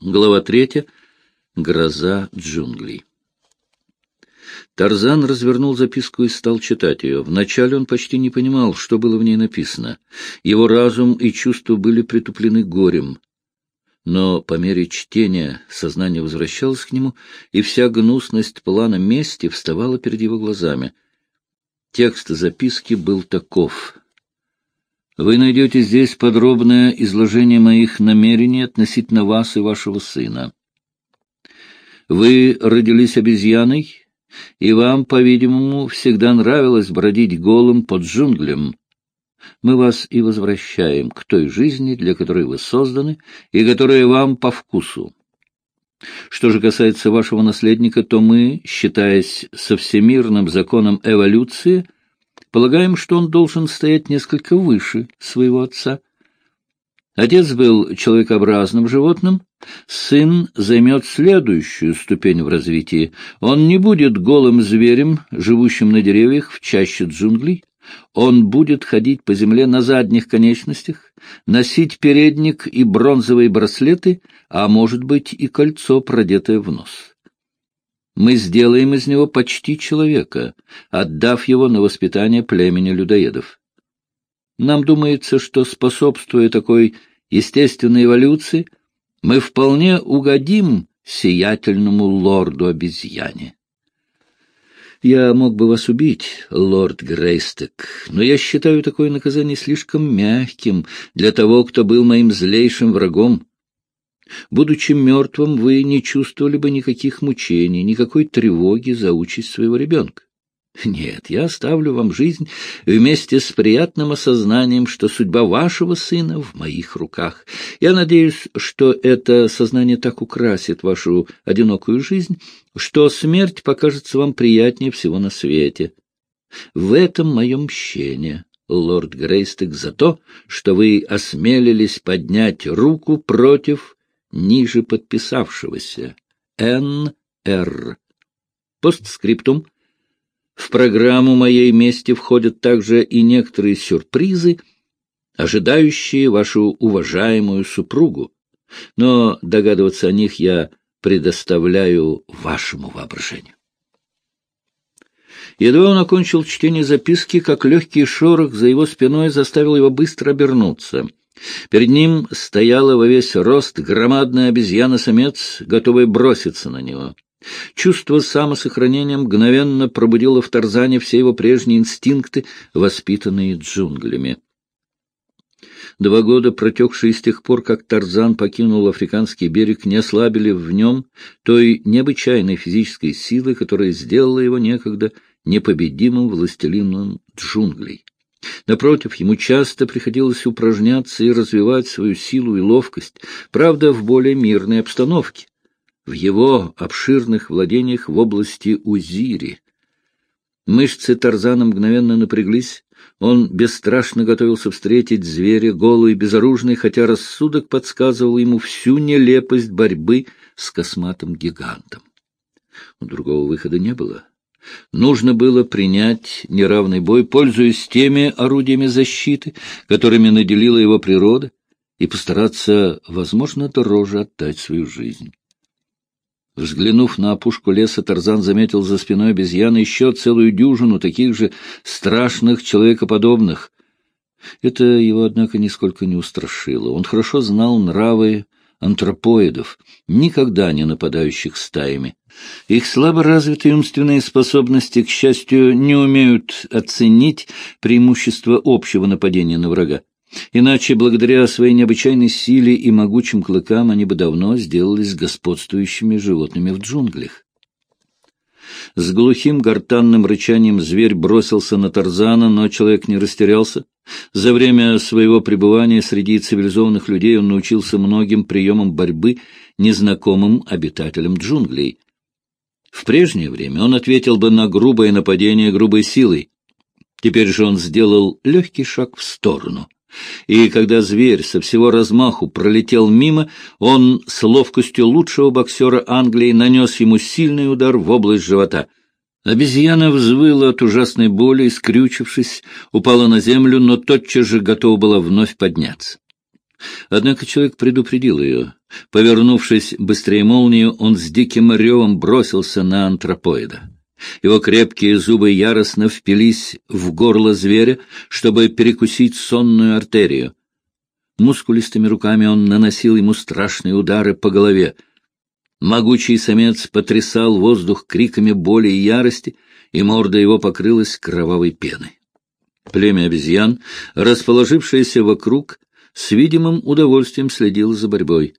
Глава третья. Гроза джунглей. Тарзан развернул записку и стал читать ее. Вначале он почти не понимал, что было в ней написано. Его разум и чувства были притуплены горем. Но по мере чтения сознание возвращалось к нему, и вся гнусность плана мести вставала перед его глазами. Текст записки был таков. Вы найдете здесь подробное изложение моих намерений относительно вас и вашего сына. Вы родились обезьяной, и вам, по-видимому, всегда нравилось бродить голым под джунглем. Мы вас и возвращаем к той жизни, для которой вы созданы, и которая вам по вкусу. Что же касается вашего наследника, то мы, считаясь со всемирным законом эволюции, — Полагаем, что он должен стоять несколько выше своего отца. Отец был человекообразным животным, сын займет следующую ступень в развитии. Он не будет голым зверем, живущим на деревьях в чаще джунглей. Он будет ходить по земле на задних конечностях, носить передник и бронзовые браслеты, а может быть и кольцо, продетое в нос мы сделаем из него почти человека, отдав его на воспитание племени людоедов. Нам думается, что, способствуя такой естественной эволюции, мы вполне угодим сиятельному лорду-обезьяне. Я мог бы вас убить, лорд Грейстек, но я считаю такое наказание слишком мягким для того, кто был моим злейшим врагом. Будучи мертвым, вы не чувствовали бы никаких мучений, никакой тревоги за участь своего ребенка. Нет, я оставлю вам жизнь вместе с приятным осознанием, что судьба вашего сына в моих руках. Я надеюсь, что это сознание так украсит вашу одинокую жизнь, что смерть покажется вам приятнее всего на свете. В этом мое мщение, лорд Грейстек, за то, что вы осмелились поднять руку против ниже подписавшегося Н.Р. Постскриптум. В программу моей мести входят также и некоторые сюрпризы, ожидающие вашу уважаемую супругу, но догадываться о них я предоставляю вашему воображению. Едва он окончил чтение записки, как легкий шорох за его спиной заставил его быстро обернуться — Перед ним стояла во весь рост громадная обезьяна-самец, готовая броситься на него. Чувство самосохранения мгновенно пробудило в Тарзане все его прежние инстинкты, воспитанные джунглями. Два года, протекшие с тех пор, как Тарзан покинул африканский берег, не ослабили в нем той необычайной физической силы, которая сделала его некогда непобедимым властелином джунглей. Напротив, ему часто приходилось упражняться и развивать свою силу и ловкость, правда, в более мирной обстановке, в его обширных владениях в области Узири. Мышцы Тарзана мгновенно напряглись, он бесстрашно готовился встретить зверя, голый, безоружный, хотя рассудок подсказывал ему всю нелепость борьбы с косматым гигантом. Другого выхода не было. Нужно было принять неравный бой, пользуясь теми орудиями защиты, которыми наделила его природа, и постараться, возможно, дороже отдать свою жизнь. Взглянув на опушку леса, Тарзан заметил за спиной обезьяны еще целую дюжину таких же страшных человекоподобных. Это его, однако, нисколько не устрашило. Он хорошо знал нравы антропоидов, никогда не нападающих стаями. Их слабо развитые умственные способности, к счастью, не умеют оценить преимущество общего нападения на врага. Иначе, благодаря своей необычайной силе и могучим клыкам, они бы давно сделались господствующими животными в джунглях. С глухим гортанным рычанием зверь бросился на Тарзана, но человек не растерялся. За время своего пребывания среди цивилизованных людей он научился многим приемам борьбы, незнакомым обитателям джунглей. В прежнее время он ответил бы на грубое нападение грубой силой. Теперь же он сделал легкий шаг в сторону. И когда зверь со всего размаху пролетел мимо, он с ловкостью лучшего боксера Англии нанес ему сильный удар в область живота. Обезьяна взвыла от ужасной боли и, скрючившись, упала на землю, но тотчас же готова была вновь подняться. Однако человек предупредил ее. Повернувшись быстрее молнии, он с диким ревом бросился на антропоида. Его крепкие зубы яростно впились в горло зверя, чтобы перекусить сонную артерию. Мускулистыми руками он наносил ему страшные удары по голове. Могучий самец потрясал воздух криками боли и ярости, и морда его покрылась кровавой пеной. Племя обезьян, расположившееся вокруг, с видимым удовольствием следило за борьбой.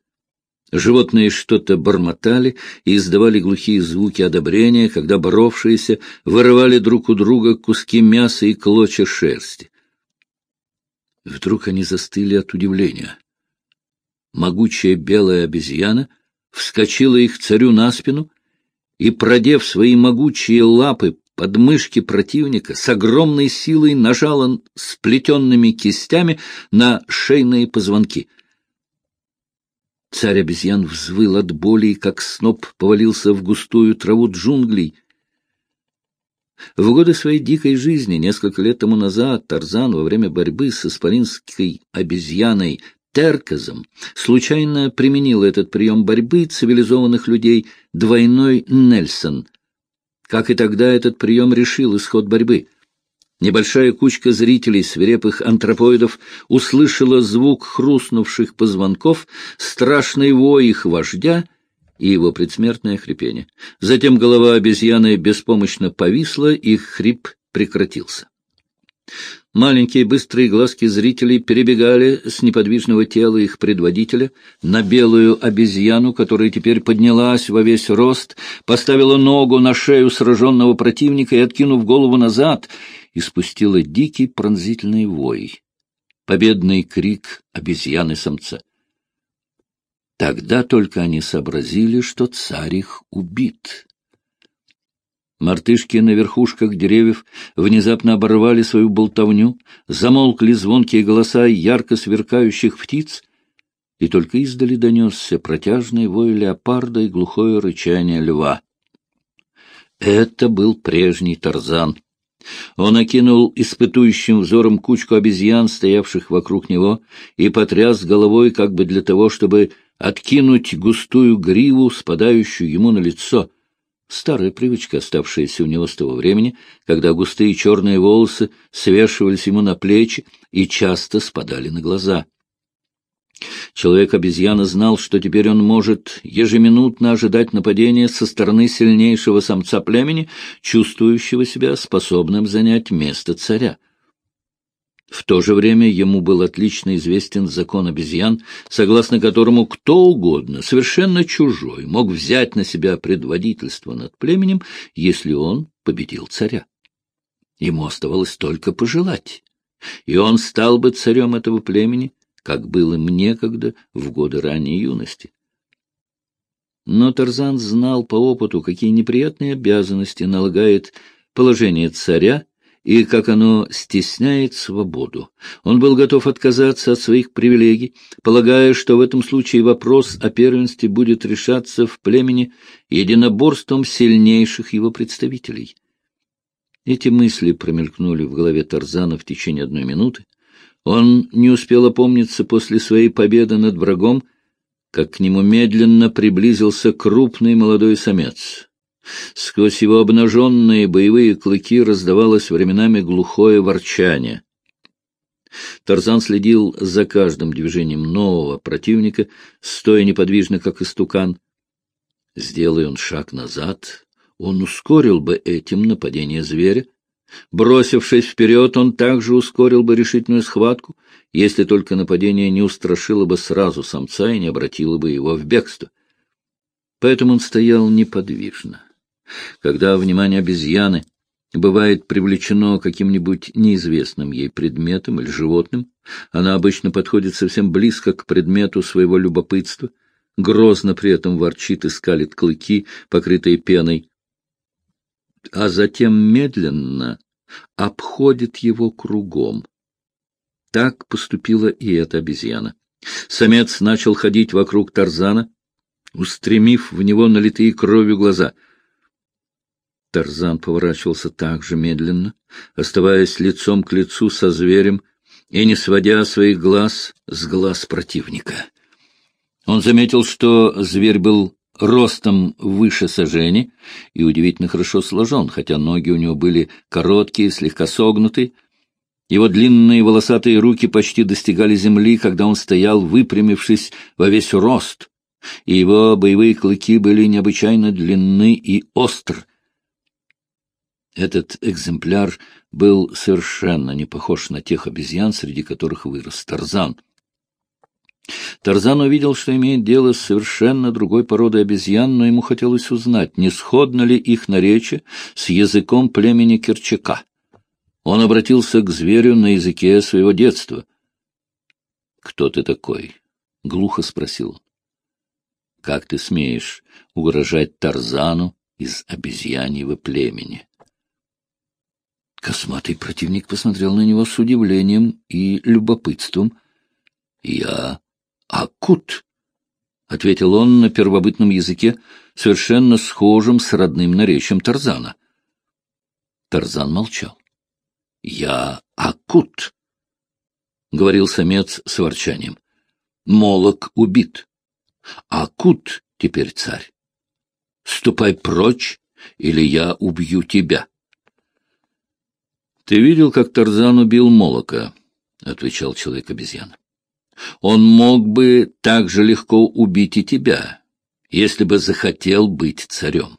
Животные что-то бормотали и издавали глухие звуки одобрения, когда боровшиеся вырывали друг у друга куски мяса и клочья шерсти. Вдруг они застыли от удивления. Могучая белая обезьяна вскочила их царю на спину и, продев свои могучие лапы под мышки противника, с огромной силой нажала сплетенными кистями на шейные позвонки — Царь обезьян взвыл от боли как сноп, повалился в густую траву джунглей. В годы своей дикой жизни, несколько лет тому назад, Тарзан во время борьбы с исполинской обезьяной Терказом случайно применил этот прием борьбы цивилизованных людей двойной Нельсон. Как и тогда этот прием решил исход борьбы — Небольшая кучка зрителей, свирепых антропоидов, услышала звук хрустнувших позвонков, страшный вой их вождя и его предсмертное хрипение. Затем голова обезьяны беспомощно повисла, и хрип прекратился. Маленькие быстрые глазки зрителей перебегали с неподвижного тела их предводителя на белую обезьяну, которая теперь поднялась во весь рост, поставила ногу на шею сраженного противника и, откинув голову назад, испустила дикий пронзительный вой, победный крик обезьяны-самца. Тогда только они сообразили, что царь их убит. Мартышки на верхушках деревьев внезапно оборвали свою болтовню, замолкли звонкие голоса ярко сверкающих птиц, и только издали донесся протяжный вой леопарда и глухое рычание льва. Это был прежний Тарзан. Он окинул испытующим взором кучку обезьян, стоявших вокруг него, и потряс головой как бы для того, чтобы откинуть густую гриву, спадающую ему на лицо. Старая привычка, оставшаяся у него с того времени, когда густые черные волосы свешивались ему на плечи и часто спадали на глаза. Человек-обезьяна знал, что теперь он может ежеминутно ожидать нападения со стороны сильнейшего самца племени, чувствующего себя способным занять место царя. В то же время ему был отлично известен закон обезьян, согласно которому кто угодно, совершенно чужой, мог взять на себя предводительство над племенем, если он победил царя. Ему оставалось только пожелать, и он стал бы царем этого племени, как было мне когда в годы ранней юности. Но Тарзан знал по опыту, какие неприятные обязанности налагает положение царя и как оно стесняет свободу. Он был готов отказаться от своих привилегий, полагая, что в этом случае вопрос о первенстве будет решаться в племени единоборством сильнейших его представителей. Эти мысли промелькнули в голове Тарзана в течение одной минуты, он не успел опомниться после своей победы над врагом, как к нему медленно приблизился крупный молодой самец. Сквозь его обнаженные боевые клыки раздавалось временами глухое ворчание. Тарзан следил за каждым движением нового противника, стоя неподвижно, как истукан. Сделай он шаг назад, он ускорил бы этим нападение зверя, Бросившись вперед, он также ускорил бы решительную схватку, если только нападение не устрашило бы сразу самца и не обратило бы его в бегство. Поэтому он стоял неподвижно. Когда внимание обезьяны бывает привлечено каким-нибудь неизвестным ей предметом или животным, она обычно подходит совсем близко к предмету своего любопытства, грозно при этом ворчит и скалит клыки, покрытые пеной, а затем медленно обходит его кругом. Так поступила и эта обезьяна. Самец начал ходить вокруг Тарзана, устремив в него налитые кровью глаза. Тарзан поворачивался так же медленно, оставаясь лицом к лицу со зверем, и не сводя своих глаз с глаз противника. Он заметил, что зверь был ростом выше сажени и удивительно хорошо сложен, хотя ноги у него были короткие, слегка согнуты. Его длинные волосатые руки почти достигали земли, когда он стоял, выпрямившись во весь рост, и его боевые клыки были необычайно длинны и остры. Этот экземпляр был совершенно не похож на тех обезьян, среди которых вырос Тарзан — Тарзан увидел, что имеет дело с совершенно другой породой обезьян, но ему хотелось узнать, не сходно ли их наречие с языком племени Керчака. Он обратился к зверю на языке своего детства. — Кто ты такой? — глухо спросил. — Как ты смеешь угрожать Тарзану из обезьяньего племени? Косматый противник посмотрел на него с удивлением и любопытством. — Я «Акут», — ответил он на первобытном языке, совершенно схожем с родным наречием Тарзана. Тарзан молчал. «Я Акут», — говорил самец с ворчанием. «Молок убит. Акут теперь царь. Ступай прочь, или я убью тебя». «Ты видел, как Тарзан убил Молока?» — отвечал человек-обезьяна. Он мог бы так же легко убить и тебя, если бы захотел быть царем.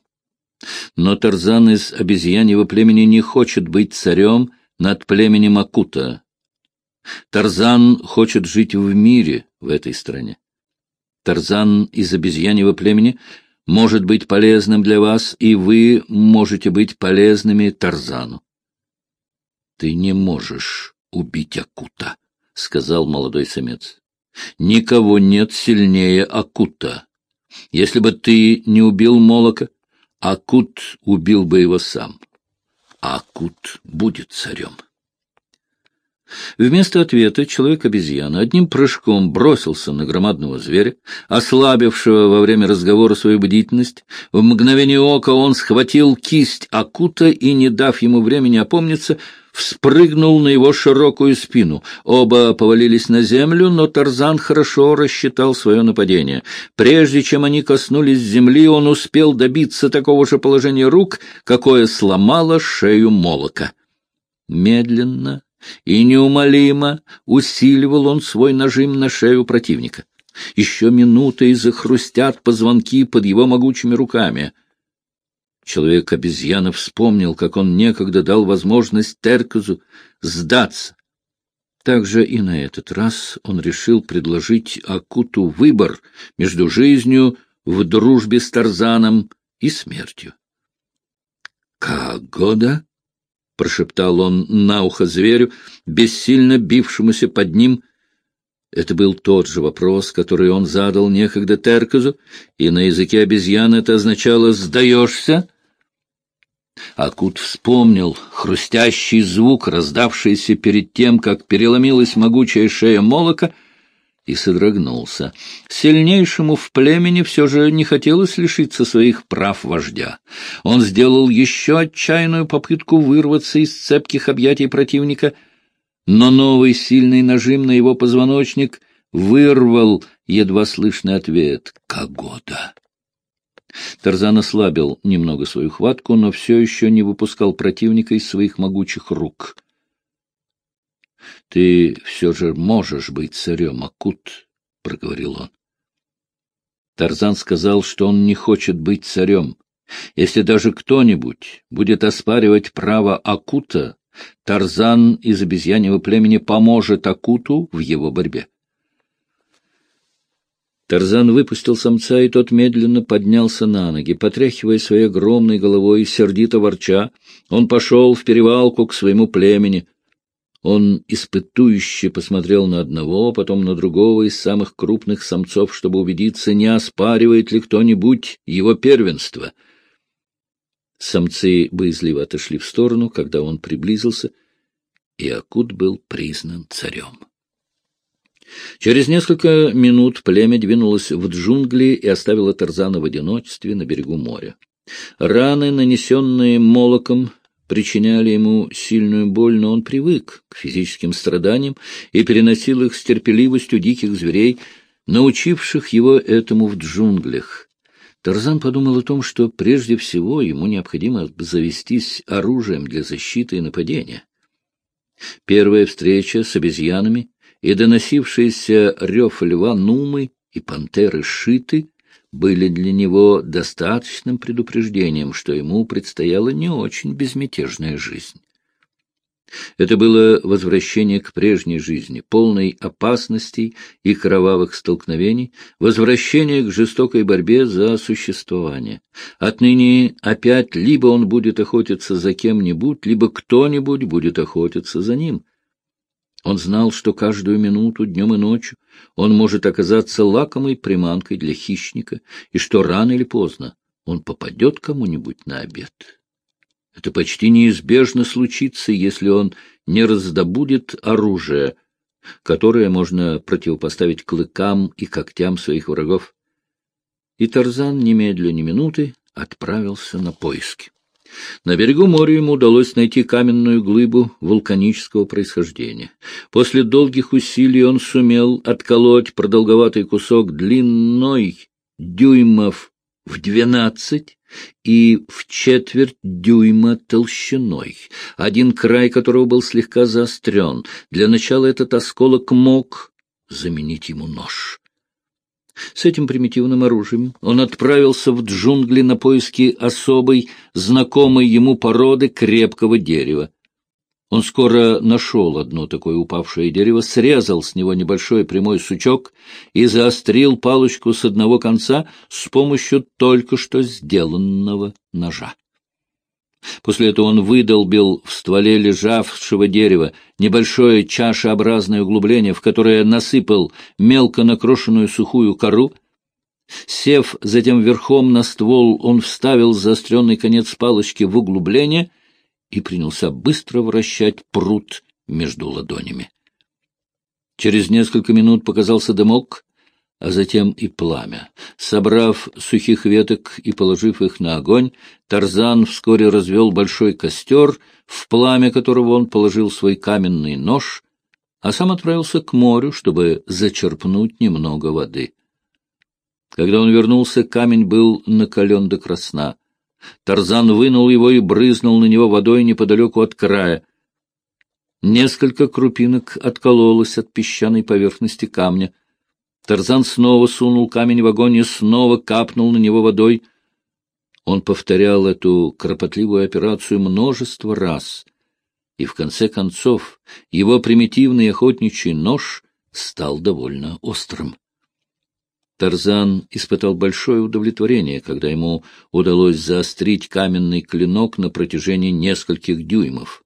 Но Тарзан из обезьяньего племени не хочет быть царем над племенем Акута. Тарзан хочет жить в мире в этой стране. Тарзан из обезьяньего племени может быть полезным для вас, и вы можете быть полезными Тарзану. Ты не можешь убить Акута. — сказал молодой самец. — Никого нет сильнее Акута. Если бы ты не убил Молока, Акут убил бы его сам. Акут будет царем. Вместо ответа человек-обезьяна одним прыжком бросился на громадного зверя, ослабившего во время разговора свою бдительность. В мгновение ока он схватил кисть Акута и, не дав ему времени опомниться, вспрыгнул на его широкую спину. Оба повалились на землю, но Тарзан хорошо рассчитал свое нападение. Прежде чем они коснулись земли, он успел добиться такого же положения рук, какое сломало шею молока. Медленно и неумолимо усиливал он свой нажим на шею противника. Еще минуты и захрустят позвонки под его могучими руками. Человек-обезьяна вспомнил, как он некогда дал возможность Терказу сдаться. Также и на этот раз он решил предложить Акуту выбор между жизнью в дружбе с Тарзаном и смертью. — Как года? прошептал он на ухо зверю, бессильно бившемуся под ним. Это был тот же вопрос, который он задал некогда Терказу, и на языке обезьян это означало «сдаешься?». Акут вспомнил хрустящий звук, раздавшийся перед тем, как переломилась могучая шея молока — и содрогнулся. Сильнейшему в племени все же не хотелось лишиться своих прав вождя. Он сделал еще отчаянную попытку вырваться из цепких объятий противника, но новый сильный нажим на его позвоночник вырвал едва слышный ответ «Кагода». Тарзан ослабил немного свою хватку, но все еще не выпускал противника из своих могучих рук — ты все же можешь быть царем, Акут, — проговорил он. Тарзан сказал, что он не хочет быть царем. Если даже кто-нибудь будет оспаривать право Акута, Тарзан из обезьяньего племени поможет Акуту в его борьбе. Тарзан выпустил самца, и тот медленно поднялся на ноги. Потряхивая своей огромной головой, сердито ворча, он пошел в перевалку к своему племени — он испытующе посмотрел на одного, потом на другого из самых крупных самцов, чтобы убедиться, не оспаривает ли кто-нибудь его первенство. Самцы боязливо отошли в сторону, когда он приблизился, и Акут был признан царем. Через несколько минут племя двинулось в джунгли и оставило Тарзана в одиночестве на берегу моря. Раны, нанесенные молоком, причиняли ему сильную боль, но он привык к физическим страданиям и переносил их с терпеливостью диких зверей, научивших его этому в джунглях. Тарзан подумал о том, что прежде всего ему необходимо завестись оружием для защиты и нападения. Первая встреча с обезьянами и доносившийся рев льва Нумы и пантеры Шиты были для него достаточным предупреждением, что ему предстояла не очень безмятежная жизнь. Это было возвращение к прежней жизни, полной опасностей и кровавых столкновений, возвращение к жестокой борьбе за существование. Отныне опять либо он будет охотиться за кем-нибудь, либо кто-нибудь будет охотиться за ним. Он знал, что каждую минуту, днем и ночью, он может оказаться лакомой приманкой для хищника, и что рано или поздно он попадет кому-нибудь на обед. Это почти неизбежно случится, если он не раздобудет оружие, которое можно противопоставить клыкам и когтям своих врагов. И Тарзан немедленно минуты отправился на поиски. На берегу моря ему удалось найти каменную глыбу вулканического происхождения. После долгих усилий он сумел отколоть продолговатый кусок длиной дюймов в двенадцать и в четверть дюйма толщиной, один край которого был слегка заострен. Для начала этот осколок мог заменить ему нож. С этим примитивным оружием он отправился в джунгли на поиски особой, знакомой ему породы крепкого дерева. Он скоро нашел одно такое упавшее дерево, срезал с него небольшой прямой сучок и заострил палочку с одного конца с помощью только что сделанного ножа. После этого он выдолбил в стволе лежавшего дерева небольшое чашеобразное углубление, в которое насыпал мелко накрошенную сухую кору. Сев затем верхом на ствол, он вставил заостренный конец палочки в углубление и принялся быстро вращать пруд между ладонями. Через несколько минут показался дымок, а затем и пламя. Собрав сухих веток и положив их на огонь, Тарзан вскоре развел большой костер, в пламя которого он положил свой каменный нож, а сам отправился к морю, чтобы зачерпнуть немного воды. Когда он вернулся, камень был накален до красна. Тарзан вынул его и брызнул на него водой неподалеку от края. Несколько крупинок откололось от песчаной поверхности камня. Тарзан снова сунул камень в огонь и снова капнул на него водой. Он повторял эту кропотливую операцию множество раз, и в конце концов его примитивный охотничий нож стал довольно острым. Тарзан испытал большое удовлетворение, когда ему удалось заострить каменный клинок на протяжении нескольких дюймов.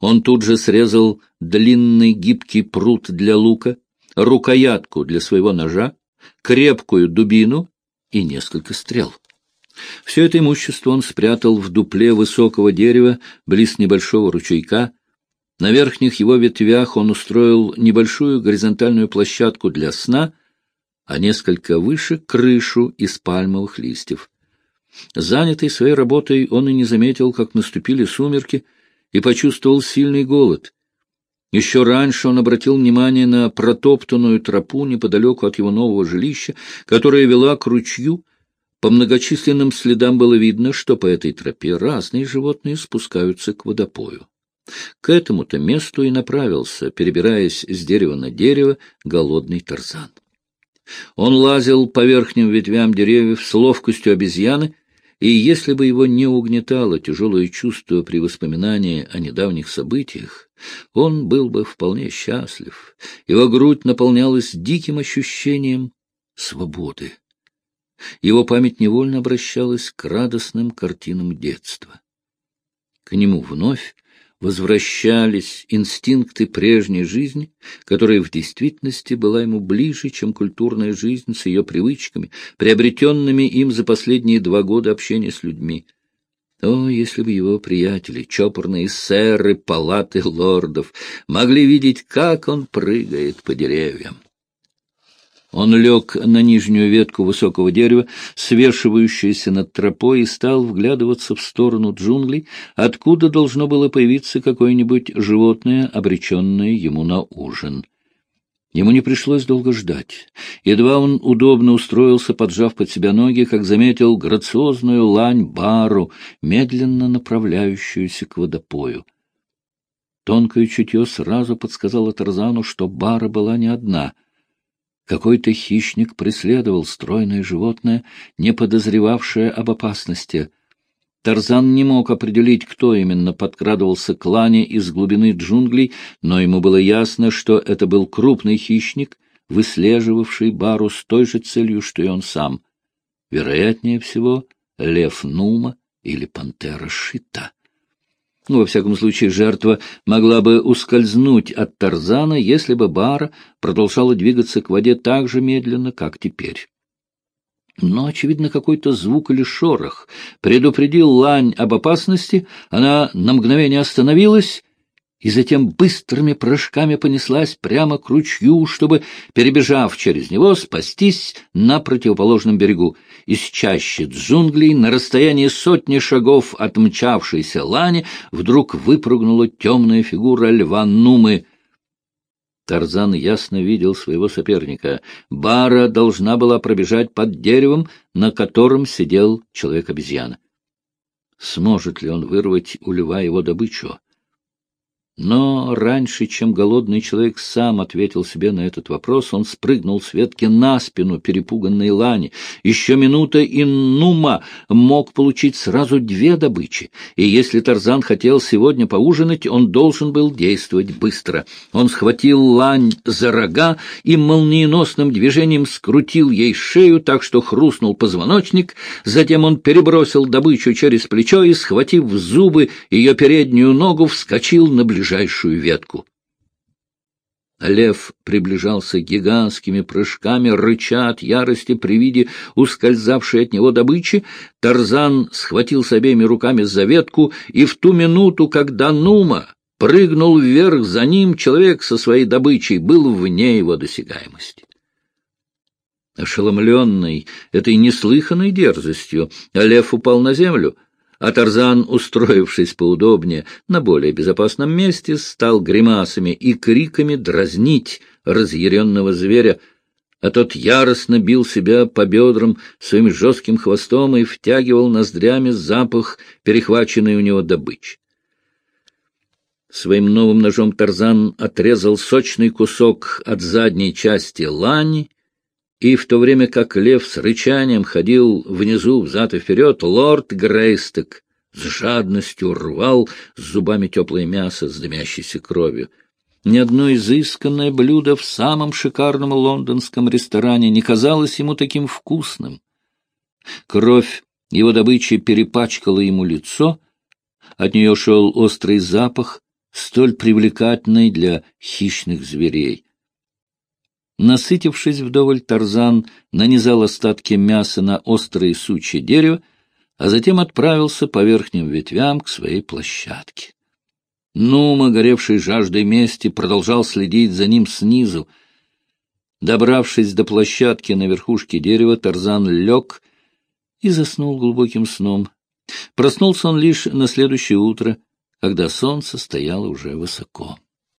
Он тут же срезал длинный гибкий прут для лука, рукоятку для своего ножа, крепкую дубину и несколько стрел. Все это имущество он спрятал в дупле высокого дерева близ небольшого ручейка. На верхних его ветвях он устроил небольшую горизонтальную площадку для сна, а несколько выше — крышу из пальмовых листьев. Занятый своей работой, он и не заметил, как наступили сумерки, и почувствовал сильный голод. Еще раньше он обратил внимание на протоптанную тропу неподалеку от его нового жилища, которая вела к ручью. По многочисленным следам было видно, что по этой тропе разные животные спускаются к водопою. К этому-то месту и направился, перебираясь с дерева на дерево, голодный тарзан. Он лазил по верхним ветвям деревьев с ловкостью обезьяны, и если бы его не угнетало тяжелое чувство при воспоминании о недавних событиях, он был бы вполне счастлив. Его грудь наполнялась диким ощущением свободы. Его память невольно обращалась к радостным картинам детства. К нему вновь возвращались инстинкты прежней жизни, которая в действительности была ему ближе, чем культурная жизнь с ее привычками, приобретенными им за последние два года общения с людьми. О, если бы его приятели, чопорные сэры палаты лордов, могли видеть, как он прыгает по деревьям! Он лег на нижнюю ветку высокого дерева, свешивающуюся над тропой, и стал вглядываться в сторону джунглей, откуда должно было появиться какое-нибудь животное, обреченное ему на ужин. Ему не пришлось долго ждать. Едва он удобно устроился, поджав под себя ноги, как заметил грациозную лань-бару, медленно направляющуюся к водопою. Тонкое чутье сразу подсказало Тарзану, что бара была не одна — какой-то хищник преследовал стройное животное, не подозревавшее об опасности. Тарзан не мог определить, кто именно подкрадывался к лане из глубины джунглей, но ему было ясно, что это был крупный хищник, выслеживавший бару с той же целью, что и он сам. Вероятнее всего, лев Нума или пантера Шита. Ну, во всяком случае, жертва могла бы ускользнуть от Тарзана, если бы Бара продолжала двигаться к воде так же медленно, как теперь. Но, очевидно, какой-то звук или шорох предупредил лань об опасности, она на мгновение остановилась и затем быстрыми прыжками понеслась прямо к ручью, чтобы, перебежав через него, спастись на противоположном берегу. Из чащи джунглей на расстоянии сотни шагов от мчавшейся лани вдруг выпрыгнула темная фигура льва Нумы. Тарзан ясно видел своего соперника. Бара должна была пробежать под деревом, на котором сидел человек-обезьяна. Сможет ли он вырвать у льва его добычу? Но раньше, чем голодный человек сам ответил себе на этот вопрос, он спрыгнул с ветки на спину перепуганной лани. Еще минута, и Нума мог получить сразу две добычи. И если Тарзан хотел сегодня поужинать, он должен был действовать быстро. Он схватил лань за рога и молниеносным движением скрутил ей шею так, что хрустнул позвоночник. Затем он перебросил добычу через плечо и, схватив в зубы ее переднюю ногу, вскочил на ближайший ближайшую ветку. Лев приближался гигантскими прыжками, рыча от ярости при виде ускользавшей от него добычи. Тарзан схватился обеими руками за ветку, и в ту минуту, когда Нума прыгнул вверх за ним, человек со своей добычей был вне его досягаемости. Ошеломленный этой неслыханной дерзостью, лев упал на землю — а Тарзан, устроившись поудобнее на более безопасном месте, стал гримасами и криками дразнить разъяренного зверя, а тот яростно бил себя по бедрам своим жестким хвостом и втягивал ноздрями запах, перехваченной у него добычи. Своим новым ножом Тарзан отрезал сочный кусок от задней части лани и в то время как лев с рычанием ходил внизу взад и вперед, лорд Грейсток с жадностью рвал с зубами теплое мясо с дымящейся кровью. Ни одно изысканное блюдо в самом шикарном лондонском ресторане не казалось ему таким вкусным. Кровь его добычи перепачкала ему лицо, от нее шел острый запах, столь привлекательный для хищных зверей. Насытившись вдоволь, Тарзан нанизал остатки мяса на острые сучья дерева, а затем отправился по верхним ветвям к своей площадке. Нума, горевший жаждой мести, продолжал следить за ним снизу. Добравшись до площадки на верхушке дерева, Тарзан лег и заснул глубоким сном. Проснулся он лишь на следующее утро, когда солнце стояло уже высоко.